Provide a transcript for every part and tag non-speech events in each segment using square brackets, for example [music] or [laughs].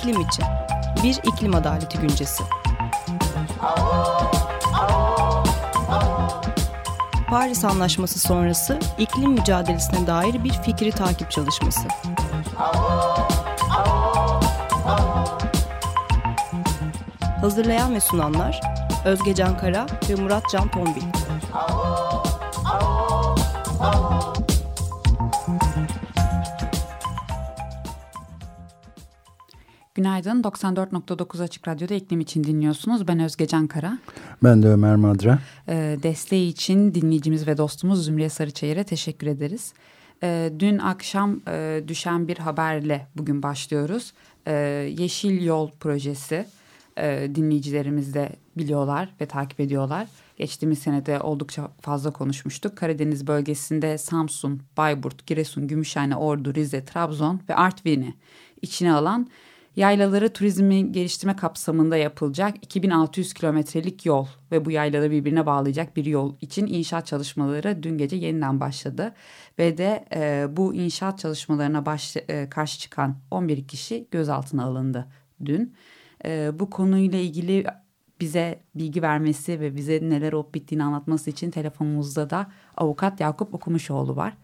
İklim için bir iklim adaleti güncesi. Paris Anlaşması sonrası iklim mücadelesine dair bir fikri takip çalışması. Hazırlayan ve sunanlar Özge Can Kara ve Murat Can Tombil. Günaydın. 94.9 Açık Radyo'da iklim için dinliyorsunuz. Ben Özge Can Kara. Ben de Ömer Madra. Ee, desteği için dinleyicimiz ve dostumuz Zümriye Sarıçayır'a teşekkür ederiz. Ee, dün akşam e, düşen bir haberle bugün başlıyoruz. Ee, Yeşil Yol projesi e, dinleyicilerimiz de biliyorlar ve takip ediyorlar. Geçtiğimiz senede oldukça fazla konuşmuştuk. Karadeniz bölgesinde Samsun, Bayburt, Giresun, Gümüşhane, Ordu, Rize, Trabzon ve Artvin'i içine alan yaylaları turizmi geliştirme kapsamında yapılacak 2600 kilometrelik yol ve bu yaylaları birbirine bağlayacak bir yol için inşaat çalışmaları dün gece yeniden başladı. Ve de e, bu inşaat çalışmalarına baş, e, karşı çıkan 11 kişi gözaltına alındı dün. E, bu konuyla ilgili bize bilgi vermesi ve bize neler olup bittiğini anlatması için telefonumuzda da avukat Yakup Okumuşoğlu var.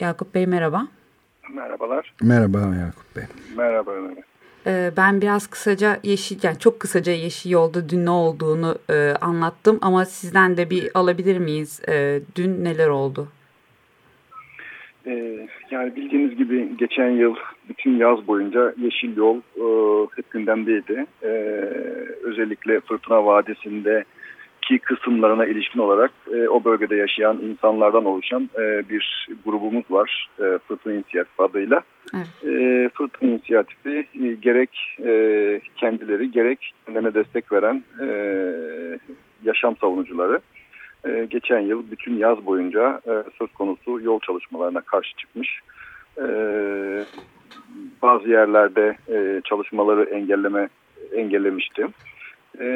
Yakup Bey merhaba. Merhabalar. Merhaba Yakup Bey. Merhaba Ömer. Ee, ben biraz kısaca yeşil, yani çok kısaca yeşil yolda dün ne olduğunu e, anlattım ama sizden de bir alabilir miyiz? E, dün neler oldu? Ee, yani bildiğiniz gibi geçen yıl bütün yaz boyunca Yeşil Yol e, hep gündemdeydi. Ee, özellikle Fırtına Vadisi'nde ki kısımlarına ilişkin olarak e, o bölgede yaşayan insanlardan oluşan e, bir grubumuz var e, Fırtına İnisiyatifi adıyla. Evet. E, Fırtına İnisiyatifi e, gerek e, kendileri gerek kendilerine destek veren e, yaşam savunucuları e, geçen yıl bütün yaz boyunca e, söz konusu yol çalışmalarına karşı çıkmış. E, bazı yerlerde e, çalışmaları engelleme engellemişti. E,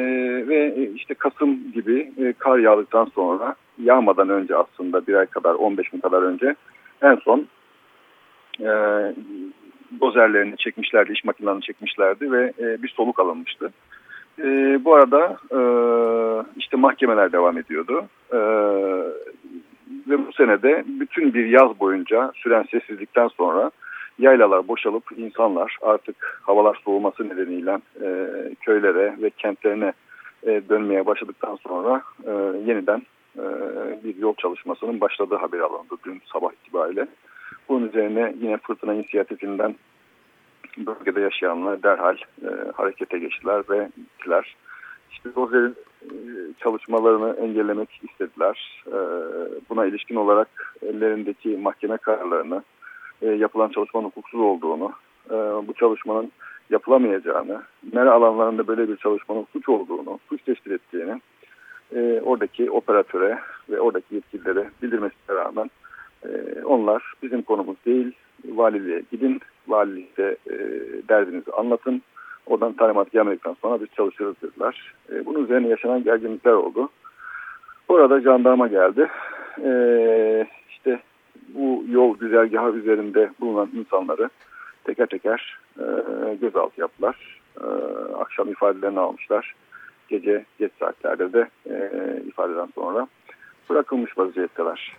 ve işte Kasım gibi e, kar yağdıktan sonra yağmadan önce aslında bir ay kadar 15 gün kadar önce en son e, dozerlerini çekmişlerdi, iş makinelerini çekmişlerdi ve e, bir soluk alınmıştı. E, bu arada e, işte mahkemeler devam ediyordu. E, ve bu senede bütün bir yaz boyunca süren sessizlikten sonra yaylalar boşalıp insanlar artık havalar soğuması nedeniyle e, köylere ve kentlerine e, dönmeye başladıktan sonra e, yeniden e, bir yol çalışmasının başladığı haber alındı dün sabah itibariyle. Bunun üzerine yine fırtına inisiyatifinden bölgede yaşayanlar derhal e, harekete geçtiler ve gittiler. İşte Rozer'in e, çalışmalarını engellemek istediler. E, buna ilişkin olarak ellerindeki mahkeme kararlarını e, yapılan çalışmanın hukuksuz olduğunu, e, bu çalışmanın yapılamayacağını, mera alanlarında böyle bir çalışmanın suç olduğunu, suç teşkil ettiğini e, oradaki operatöre ve oradaki yetkililere bildirmesine rağmen e, onlar bizim konumuz değil, valiliğe gidin, valilikte e, derdinizi anlatın, oradan talimat gelmedikten sonra biz çalışırız dediler. E, bunun üzerine yaşanan gerginlikler oldu. Orada jandarma geldi. E, bu yol güzergahı üzerinde bulunan insanları teker teker e, gözaltı yaptılar. E, akşam ifadelerini almışlar. Gece geç saatlerde de e, ifadeden sonra bırakılmış vaziyetteler.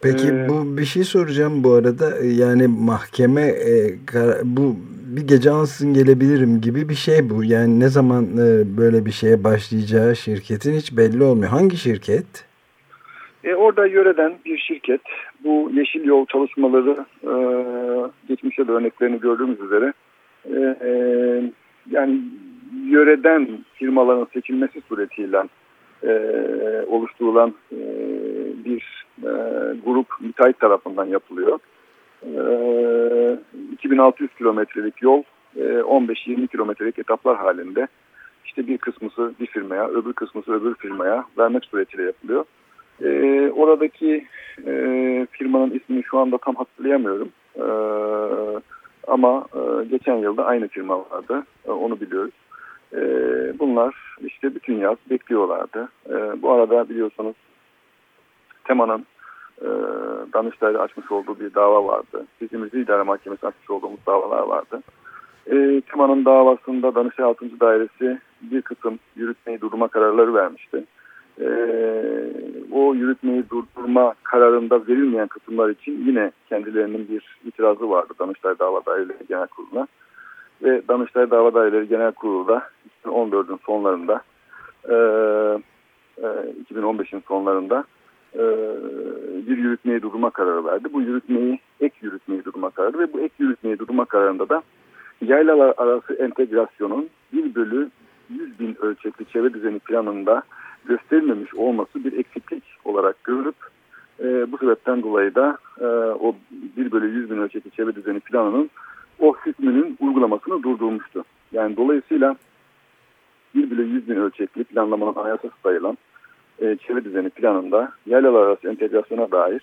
Peki ee, bu bir şey soracağım bu arada yani mahkeme e, bu bir gece ansızın gelebilirim gibi bir şey bu yani ne zaman e, böyle bir şeye başlayacağı şirketin hiç belli olmuyor hangi şirket? E, orada yöreden bir şirket bu yeşil yol çalışmaları e, geçmişte de örneklerini gördüğümüz üzere e, e, yani yöreden firmaların seçilmesi suretiyle e, oluşturulan e, bir e, grup müteahhit tarafından yapılıyor. E, 2600 kilometrelik yol e, 15-20 kilometrelik etaplar halinde işte bir kısmısı bir firmaya öbür kısmısı öbür firmaya vermek suretiyle yapılıyor. E, oradaki e, firmanın ismini şu anda tam hatırlayamıyorum. E, ama e, geçen yılda aynı firma vardı. E, onu biliyoruz. E, bunlar işte bütün yaz bekliyorlardı. E, bu arada biliyorsunuz Tema'nın e, Danıştay'da açmış olduğu bir dava vardı. Bizim İdare Mahkemesi açmış olduğumuz davalar vardı. E, Tima'nın davasında Danıştay 6. Dairesi bir kısım yürütmeyi durdurma kararları vermişti. E, o yürütmeyi durdurma kararında verilmeyen kısımlar için yine kendilerinin bir itirazı vardı Danıştay Dava Daireleri Genel Kurulu'na. Ve Danıştay Dava Daireleri Genel Kurulu da 2014'ün sonlarında e, e, 2015'in sonlarında e, bir yürütmeyi durdurma kararı verdi. Bu yürütmeyi ek yürütmeyi durdurma kararı ve bu ek yürütmeyi durdurma kararında da yaylalar arası entegrasyonun 1 bölü 100 bin ölçekli çevre düzeni planında gösterilmemiş olması bir eksiklik olarak görülüp e, bu sebepten dolayı da e, o 1 bölü 100 bin ölçekli çevre düzeni planının o hükmünün uygulamasını durdurmuştu. Yani dolayısıyla 1 bölü 100 bin ölçekli planlamanın anayasası sayılan e, çevre düzeni planında yaylalar arası entegrasyona dair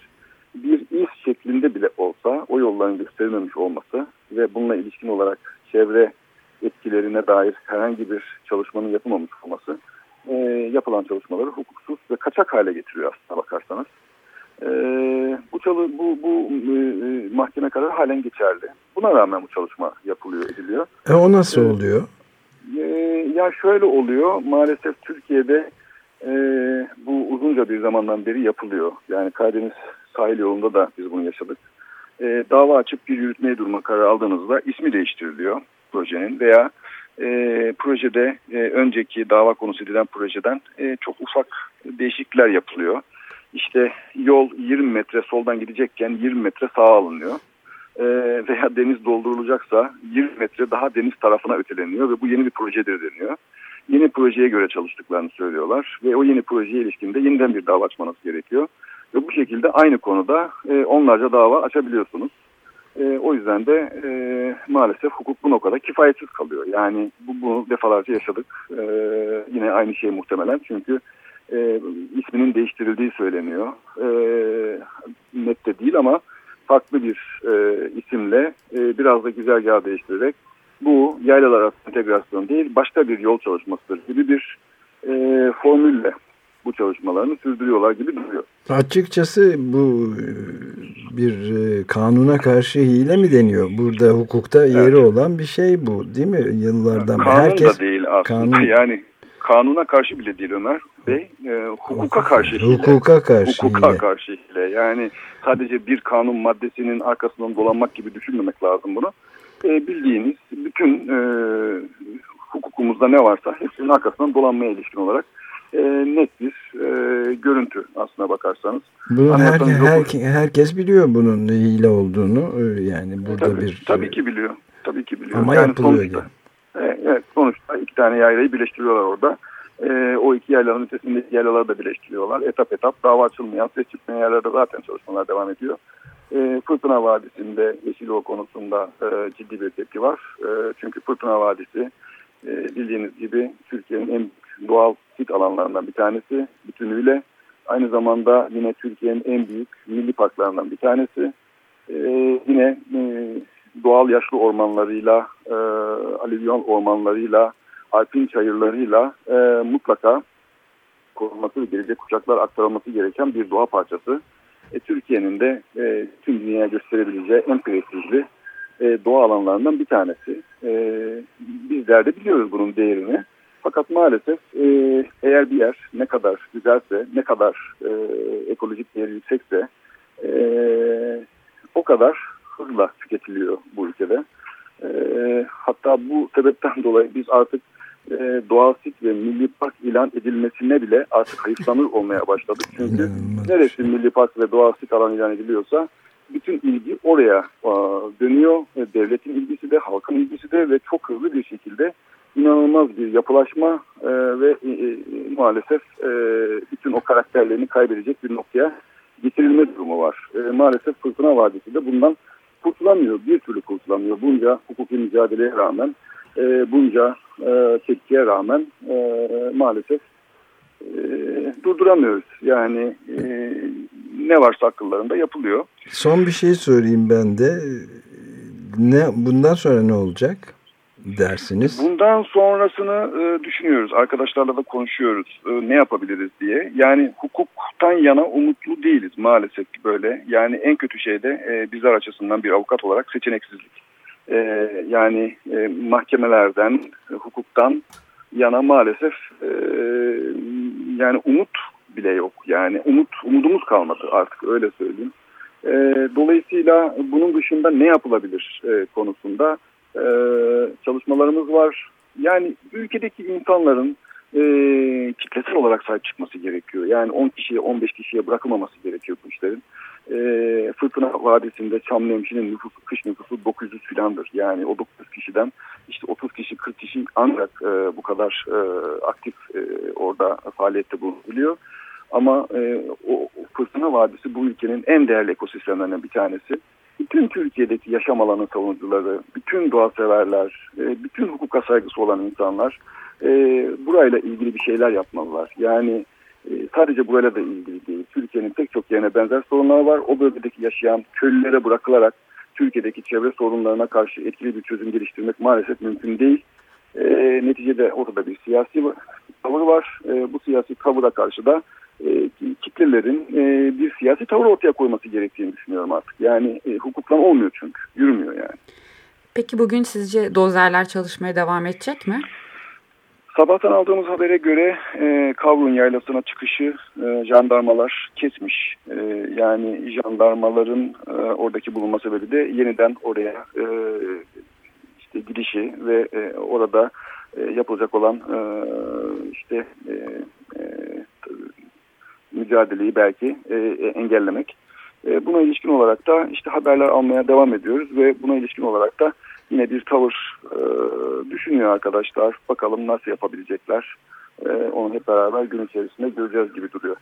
bir iz şeklinde bile olsa o yolların gösterilmemiş olması ve bununla ilişkin olarak çevre etkilerine dair herhangi bir çalışmanın yapılmamış olması e, yapılan çalışmaları hukuksuz ve kaçak hale getiriyor aslına bakarsanız. E, bu çalı, bu, bu e, e, mahkeme kararı halen geçerli. Buna rağmen bu çalışma yapılıyor, ediliyor. E, o nasıl e, oluyor? E, ya şöyle oluyor. Maalesef Türkiye'de e, bu uzunca bir zamandan beri yapılıyor. Yani Karadeniz sahil yolunda da biz bunu yaşadık. E, dava açıp bir yürütmeye durma kararı aldığınızda ismi değiştiriliyor projenin veya e, projede e, önceki dava konusu edilen projeden e, çok ufak değişiklikler yapılıyor. İşte yol 20 metre soldan gidecekken 20 metre sağa alınıyor. E, veya deniz doldurulacaksa 20 metre daha deniz tarafına öteleniyor ve bu yeni bir projedir deniyor. Yeni projeye göre çalıştıklarını söylüyorlar ve o yeni projeye ilişkinde yeniden bir dava açmanız gerekiyor. Ve bu şekilde aynı konuda e, onlarca dava açabiliyorsunuz. E, o yüzden de e, maalesef hukuk bu noktada kifayetsiz kalıyor. Yani bu, bunu defalarca yaşadık. E, yine aynı şey muhtemelen çünkü e, isminin değiştirildiği söyleniyor. E, net de değil ama farklı bir e, isimle e, biraz da güzergahı değiştirerek bu yaylalar arası entegrasyon değil başka bir yol çalışmasıdır gibi bir e, formülle bu çalışmalarını sürdürüyorlar gibi duruyor. Açıkçası bu e, bir e, kanuna karşı hile mi deniyor? Burada hukukta yeri evet. olan bir şey bu değil mi? Yıllardan Kanun herkes, da değil aslında. Kanun... Yani kanuna karşı bile değil Ömer Bey. E, hukuka karşı hile. Hukuka karşı Hukuka hile. karşı hile. Yani sadece bir kanun maddesinin arkasından dolanmak gibi düşünmemek lazım bunu. E, bildiğiniz bütün e, hukukumuzda ne varsa hepsinin arkasından dolanmaya ilişkin olarak e, net bir e, görüntü aslına bakarsanız. Bunu her, her, herkes biliyor bunun hile olduğunu. E, yani burada tabii, bir tabii ki biliyor. Tabii ki biliyor. Ama yani yapılıyor sonuçta, yani. Evet, sonuçta iki tane yaylayı birleştiriyorlar orada. E, o iki yaylanın ötesindeki yaylaları da birleştiriyorlar. Etap etap dava açılmayan, ses çıkmayan yerlerde zaten çalışmalar devam ediyor. E, Fırtına Vadisi'nde Yeşilova konusunda e, ciddi bir tepki var. E, çünkü Fırtına Vadisi e, bildiğiniz gibi Türkiye'nin en doğal sit alanlarından bir tanesi bütünüyle. Aynı zamanda yine Türkiye'nin en büyük milli parklarından bir tanesi. Ee, yine e, doğal yaşlı ormanlarıyla, e, alüvyon ormanlarıyla, alpin çayırlarıyla e, mutlaka korunması ve gelecek kuşaklar aktarılması gereken bir doğa parçası. E, Türkiye'nin de e, tüm dünyaya gösterebileceği en prestijli e, doğa alanlarından bir tanesi. E, bizler de biliyoruz bunun değerini. Fakat maalesef e, eğer bir yer ne kadar güzelse, ne kadar e, ekolojik değeri yüksekse e, o kadar hızla tüketiliyor bu ülkede. E, hatta bu sebepten dolayı biz artık e, doğal sit ve milli park ilan edilmesine bile artık hayıflanır olmaya başladık. Çünkü neresi milli park ve doğal sit alan ilan ediliyorsa bütün ilgi oraya a, dönüyor. E, devletin ilgisi de, halkın ilgisi de ve çok hızlı bir şekilde inanılmaz bir yapılaşma e, ve e, e, maalesef e, bütün o karakterlerini kaybedecek bir noktaya getirilme durumu var. E, maalesef Fırtına Vadisi de bundan kurtulamıyor. Bir türlü kurtulamıyor. Bunca hukuki mücadeleye rağmen, e, bunca e, tepkiye rağmen e, maalesef e, durduramıyoruz. Yani e, ne varsa akıllarında yapılıyor. Son bir şey söyleyeyim ben de. Ne Bundan sonra ne olacak? dersiniz? Bundan sonrasını e, düşünüyoruz. Arkadaşlarla da konuşuyoruz. E, ne yapabiliriz diye. Yani hukuktan yana umutlu değiliz maalesef ki böyle. Yani en kötü şey de e, bizler açısından bir avukat olarak seçeneksizlik. E, yani e, mahkemelerden, hukuktan yana maalesef e, yani umut bile yok. Yani umut umudumuz kalmadı artık öyle söyleyeyim. E, dolayısıyla bunun dışında ne yapılabilir e, konusunda e, çalışmalarımız var. Yani ülkedeki insanların e, kitlesel olarak sahip çıkması gerekiyor. Yani 10 kişiye 15 kişiye bırakılmaması gerekiyor bu işlerin. E, Fırtına Vadisi'nde Çamlıhemşi'nin nüfusu, kış nüfusu 900 filandır. Yani o 900 kişiden işte 30 kişi 40 kişi ancak e, bu kadar e, aktif e, orada faaliyette bulunabiliyor. Ama e, o Fırtına Vadisi bu ülkenin en değerli ekosistemlerinden bir tanesi. Bütün Türkiye'deki yaşam alanı savunucuları, bütün doğa severler, e, bütün hukuka saygısı olan insanlar e, burayla ilgili bir şeyler yapmalılar. Yani e, sadece burayla da ilgili değil. Türkiye'nin pek çok yerine benzer sorunlar var. O bölgedeki yaşayan köylülere bırakılarak Türkiye'deki çevre sorunlarına karşı etkili bir çözüm geliştirmek maalesef mümkün değil. E, neticede ortada bir siyasi tavır var. E, bu siyasi tavıra karşı da e, kitlelerin e, bir siyasi tavır ortaya koyması gerektiğini düşünüyorum artık. Yani e, olmuyor çünkü. Yürümüyor yani. Peki bugün sizce dozerler çalışmaya devam edecek mi? Sabahtan aldığımız habere göre e, Kavrun Yaylası'na çıkışı e, jandarmalar kesmiş. E, yani jandarmaların e, oradaki bulunma sebebi de yeniden oraya e, işte gidişi ve e, orada e, yapılacak olan e, işte e, e, mücadeleyi belki e, e, engellemek. E, buna ilişkin olarak da işte haberler almaya devam ediyoruz ve buna ilişkin olarak da yine bir tavır e, düşünüyor arkadaşlar. Bakalım nasıl yapabilecekler. E, onu hep beraber gün içerisinde göreceğiz gibi duruyor.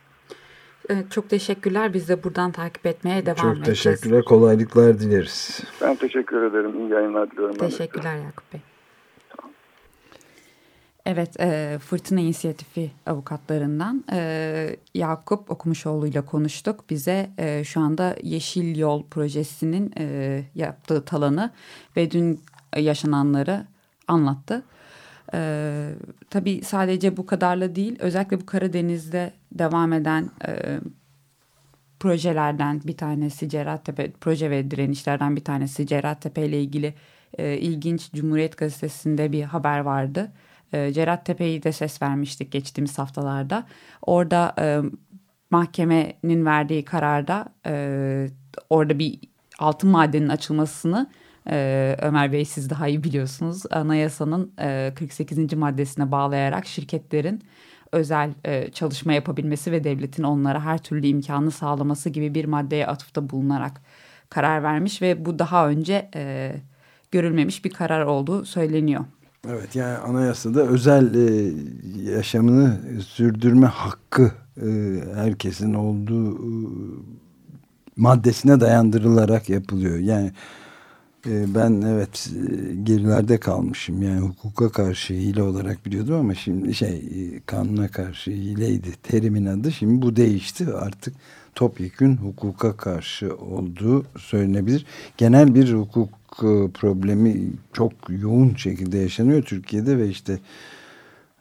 Evet, çok teşekkürler. Biz de buradan takip etmeye devam çok edeceğiz. Çok teşekkürler. Kolaylıklar dileriz. Ben teşekkür ederim. İyi yayınlar diliyorum. Teşekkürler Yakup Bey. Evet, e, Fırtına İnisiyatifi avukatlarından e, Yakup Okumuşoğlu ile konuştuk. Bize e, şu anda Yeşil Yol projesinin e, yaptığı talanı ve dün yaşananları anlattı. E, tabii sadece bu kadarla değil, özellikle bu Karadeniz'de devam eden e, projelerden bir tanesi Cerattepe, proje ve direnişlerden bir tanesi Cerattepe ile ilgili e, ilginç Cumhuriyet Gazetesi'nde bir haber vardı e, Cerat Tepe'yi de ses vermiştik geçtiğimiz haftalarda. Orada e, mahkemenin verdiği kararda e, orada bir altın madenin açılmasını e, Ömer Bey siz daha iyi biliyorsunuz. Anayasanın e, 48. maddesine bağlayarak şirketlerin özel e, çalışma yapabilmesi ve devletin onlara her türlü imkanı sağlaması gibi bir maddeye atıfta bulunarak karar vermiş ve bu daha önce e, görülmemiş bir karar olduğu söyleniyor. Evet yani anayasada özel e, yaşamını sürdürme hakkı e, herkesin olduğu e, maddesine dayandırılarak yapılıyor. Yani e, ben evet e, gerilerde kalmışım yani hukuka karşı hile olarak biliyordum ama şimdi şey e, kanuna karşı hileydi terimin adı şimdi bu değişti artık topyekün hukuka karşı olduğu söylenebilir. Genel bir hukuk problemi çok yoğun şekilde yaşanıyor Türkiye'de ve işte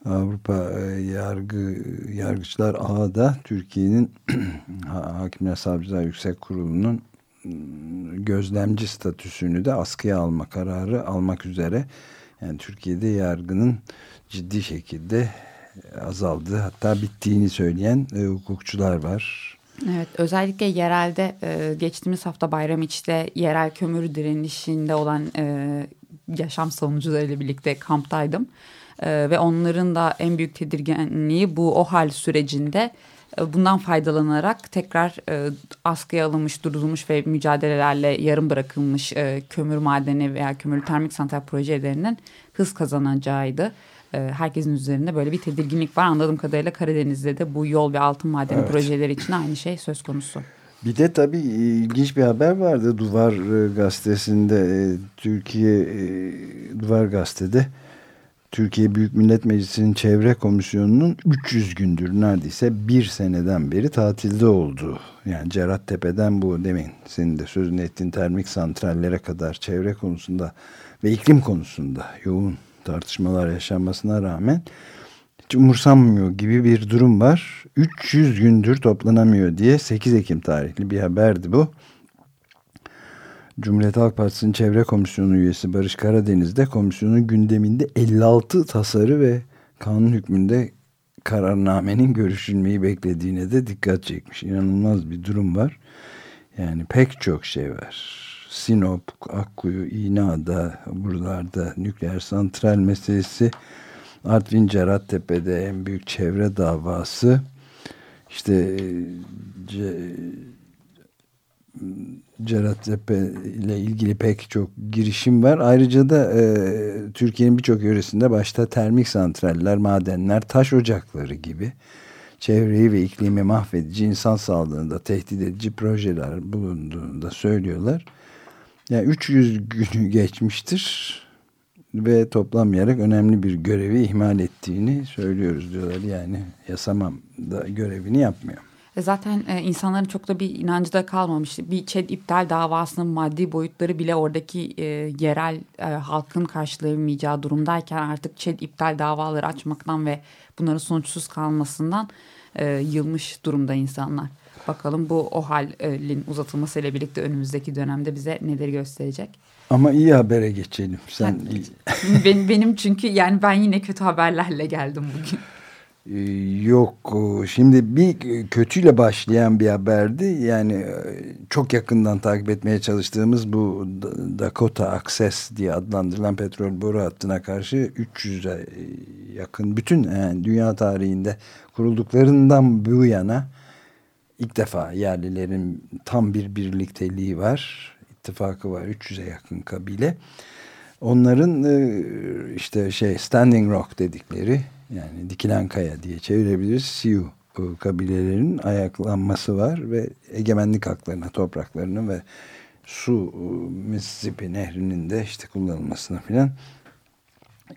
Avrupa e, yargı yargıçlar ağda Türkiye'nin [clears throat] Hakimler Savcılar Yüksek Kurulu'nun gözlemci statüsünü de askıya alma kararı almak üzere. Yani Türkiye'de yargının ciddi şekilde azaldığı hatta bittiğini söyleyen e, hukukçular var. Evet özellikle yerelde e, geçtiğimiz hafta Bayramiç'te yerel kömür direnişinde olan e, yaşam savunucularıyla birlikte kamptaydım. E, ve onların da en büyük tedirginliği bu o hal sürecinde e, bundan faydalanarak tekrar askıya alınmış, durdurulmuş ve mücadelelerle yarım bırakılmış kömür madeni veya kömürlü termik santral projelerinin hız kazanacağıydı. E, herkesin üzerinde böyle bir tedirginlik var. Anladığım kadarıyla Karadeniz'de de bu yol ve altın madeni evet. projeleri için aynı şey söz konusu. Bir de tabii ilginç bir haber vardı Duvar e, gazetesinde e, Türkiye Duvar gazetede Türkiye Büyük Millet Meclisi'nin Çevre Komisyonu'nun 300 gündür neredeyse bir seneden beri tatilde olduğu. Yani Cerattepe'den bu demin senin de sözünü ettiğin termik santrallere kadar çevre konusunda ve iklim konusunda yoğun tartışmalar yaşanmasına rağmen hiç umursanmıyor gibi bir durum var. 300 gündür toplanamıyor diye 8 Ekim tarihli bir haberdi bu. Cumhuriyet Halk Partisi'nin Çevre Komisyonu üyesi Barış Karadeniz de komisyonun gündeminde 56 tasarı ve kanun hükmünde kararnamenin görüşülmeyi beklediğine de dikkat çekmiş. İnanılmaz bir durum var. Yani pek çok şey var. Sinop, Akkuyu, İğneada, buralarda nükleer santral meselesi, Artvin Cerattepe'de en büyük çevre davası, işte e, Cerattepe ile ilgili pek çok girişim var. Ayrıca da e, Türkiye'nin birçok yöresinde başta termik santraller, madenler, taş ocakları gibi çevreyi ve iklimi mahvedici, insan sağlığını da tehdit edici projeler bulunduğunu da söylüyorlar. Yani 300 günü geçmiştir ve toplamayarak önemli bir görevi ihmal ettiğini söylüyoruz diyorlar. Yani yasamam da görevini yapmıyor. E, zaten e, insanların çok da bir inancı da kalmamıştı. Bir ÇED iptal davasının maddi boyutları bile oradaki e, yerel e, halkın karşılayamayacağı durumdayken artık ÇED iptal davaları açmaktan ve bunların sonuçsuz kalmasından e, yılmış durumda insanlar. Bakalım bu o halin uzatılmasıyla birlikte önümüzdeki dönemde bize neleri gösterecek. Ama iyi habere geçelim. Sen benim, benim çünkü yani ben yine kötü haberlerle geldim bugün. Ee, yok şimdi bir kötüyle başlayan bir haberdi yani e, çok yakından takip etmeye çalıştığımız bu Dakota Access diye adlandırılan petrol boru hattına karşı 300'e yakın bütün yani dünya tarihinde kurulduklarından bu yana ilk defa yerlilerin tam bir birlikteliği var ittifakı var 300'e yakın kabile onların e, işte şey Standing Rock dedikleri yani dikilen kaya diye çevirebiliriz. Sioux kabilelerinin ayaklanması var ve egemenlik haklarına, topraklarını ve su Mississippi nehrinin de işte kullanılmasına filan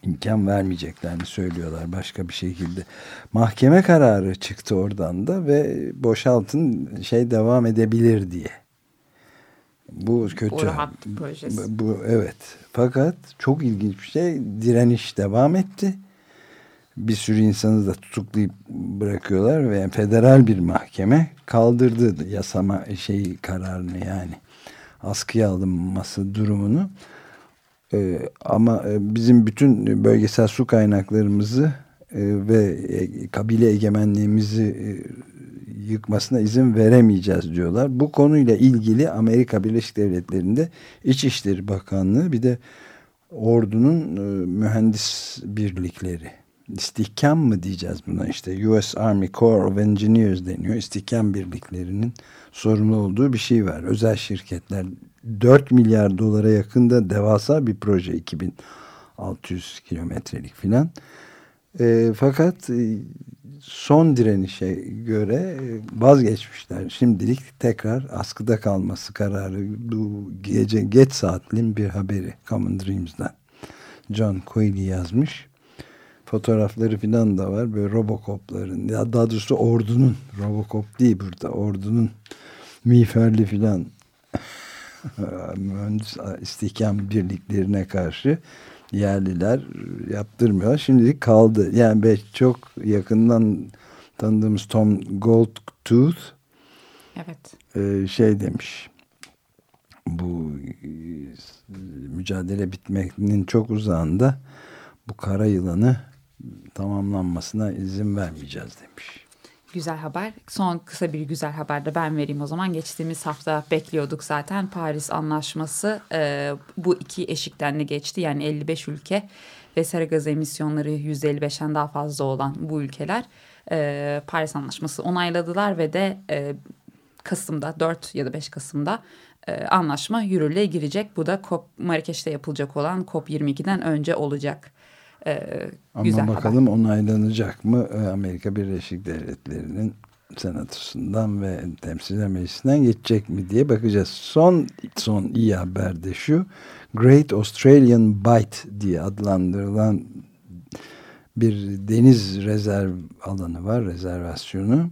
imkan vermeyeceklerini söylüyorlar başka bir şekilde. Mahkeme kararı çıktı oradan da ve boşaltın şey devam edebilir diye. Bu kötü. Bu, projesi. bu evet. Fakat çok ilginç bir şey direniş devam etti bir sürü insanı da tutuklayıp bırakıyorlar ve federal bir mahkeme kaldırdı yasama şeyi kararını yani askıya alınması durumunu ee, ama e, bizim bütün bölgesel su kaynaklarımızı e, ve e, kabile egemenliğimizi yıkmasına izin veremeyeceğiz diyorlar. Bu konuyla ilgili Amerika Birleşik Devletleri'nde İçişleri Bakanlığı bir de ordunun mühendis birlikleri istihkam mı diyeceğiz buna işte US Army Corps of Engineers deniyor. İstihkam birliklerinin sorumlu olduğu bir şey var. Özel şirketler 4 milyar dolara yakında devasa bir proje 2600 kilometrelik filan. E, fakat e, son direnişe göre e, vazgeçmişler. Şimdilik tekrar askıda kalması kararı bu gece geç saatlin bir haberi Common Dreams'den. John Coyley yazmış fotoğrafları falan da var. Böyle Robocop'ların ya daha doğrusu ordunun Robocop değil burada ordunun miğferli filan [laughs] mühendis istihkam birliklerine karşı yerliler yaptırmıyor. Şimdilik kaldı. Yani ben çok yakından tanıdığımız Tom Goldtooth evet. E, şey demiş bu e, mücadele bitmenin çok uzağında bu kara yılanı tamamlanmasına izin vermeyeceğiz demiş. Güzel haber. Son kısa bir güzel haber de ben vereyim o zaman. Geçtiğimiz hafta bekliyorduk zaten. Paris Anlaşması e, bu iki eşikten de geçti. Yani 55 ülke ve sera gazı emisyonları %55'ten daha fazla olan bu ülkeler e, Paris Anlaşması onayladılar ve de e, Kasım'da 4 ya da 5 Kasım'da e, anlaşma yürürlüğe girecek. Bu da COP Marrakeş'te yapılacak olan COP22'den önce olacak e, Ama güzel bakalım haber. onaylanacak mı e, Amerika Birleşik Devletleri'nin senatosundan ve temsilciler meclisinden geçecek mi diye bakacağız. Son son iyi haber de şu. Great Australian Bight diye adlandırılan bir deniz rezerv alanı var, rezervasyonu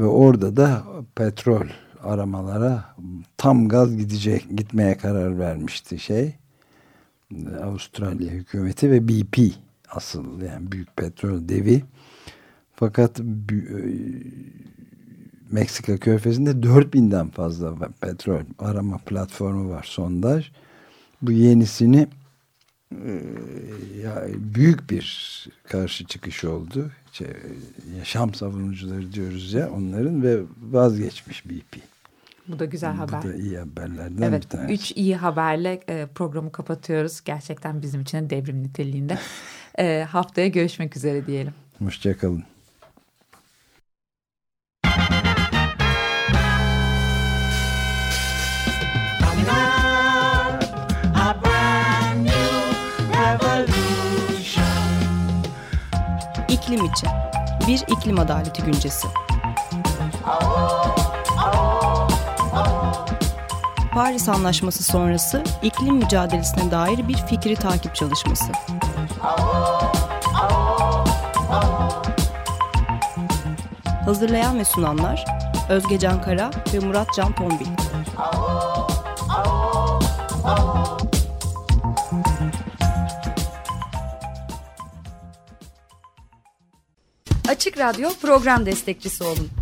ve orada da petrol aramalara tam gaz gidecek gitmeye karar vermişti şey Avustralya hükümeti ve BP asıl yani büyük petrol devi fakat e, Meksika körfezinde 4000'den fazla petrol arama platformu var sondaj. Bu yenisini e, ya, büyük bir karşı çıkış oldu. Şey, yaşam savunucuları diyoruz ya onların ve vazgeçmiş BP. Bu da güzel haber. Bu da iyi haberlerden evet, bir tanesi. Üç iyi haberle e, programı kapatıyoruz. Gerçekten bizim için devrim niteliğinde. [laughs] e, haftaya görüşmek üzere diyelim. Hoşçakalın. İklim için bir iklim adaleti güncesi. Paris Anlaşması sonrası iklim mücadelesine dair bir fikri takip çalışması. Hazırlayan ve sunanlar Özge Can Kara ve Murat Can Tombil. Açık Radyo program destekçisi olun.